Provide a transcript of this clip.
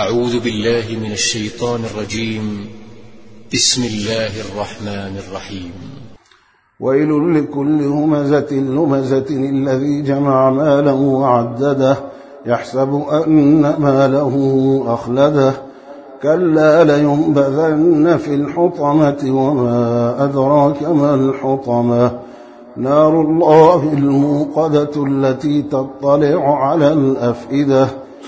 أعوذ بالله من الشيطان الرجيم. بسم الله الرحمن الرحيم. ويل لكل همزة لمزة الذي جمع ماله وعدده. يحسب أن ماله أخلده. كلا لينبذن في الحطمة وما أدراك ما الحطمة. نار الله الموقدة التي تطلع على الأفئدة.